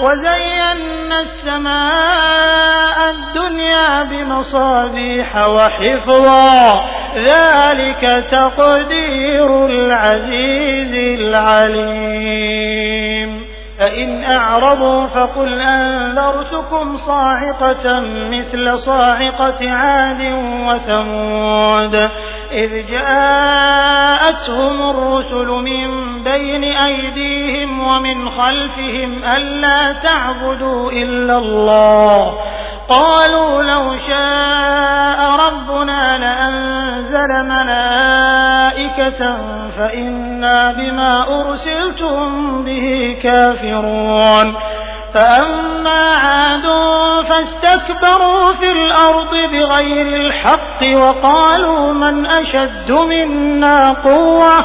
وزينا السماء الدنيا بمصابيح وحفظا. ذلك تقدير العزيز العليم. فإن أعرضوا فقل أنذرتكم صاعقة مثل صاعقة عاد وثمود. إذ جاءتهم الرسل من بين أيديهم ومن خلفهم ألا تعبدوا إلا الله. قالوا لو شاء ربنا لأنزل ملائكة فإنا بما أرسلتم به كافرون. فأما عاد فاستكبروا في الأرض بغير الحق وقالوا من أشد منا قوة.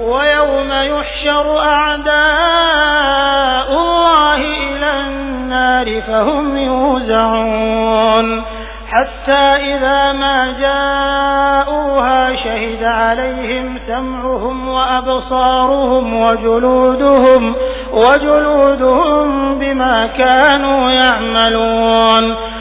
ويوم يحشر أعداء الله إلى النار فهم يوزعون. حتى إذا ما جاءوها شهد عليهم سمعهم وأبصارهم وجلودهم وجلودهم بما كانوا يعملون.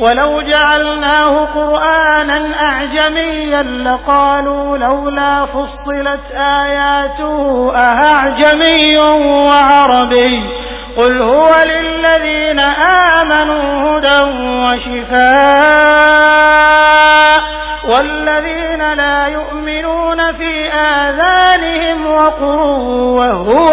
ولو جعلناه قرآنا أعجميا لقالوا لولا فصلت آياته أهعجمي وعربي قل هو للذين آمنوا هدى وشفاء والذين لا يؤمنون في آذانهم وقر وهو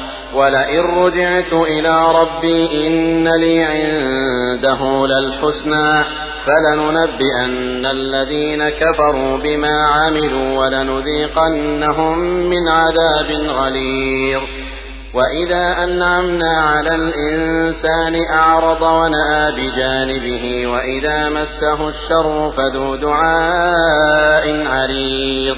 ولئن رجعت إلى ربي إن لي عنده للحسنى فلننبئن الذين كفروا بما عملوا ولنذيقنهم من عذاب غليظ وإذا أنعمنا على الإنسان أعرض ونأى بجانبه وإذا مسه الشر فذو دعاء عريض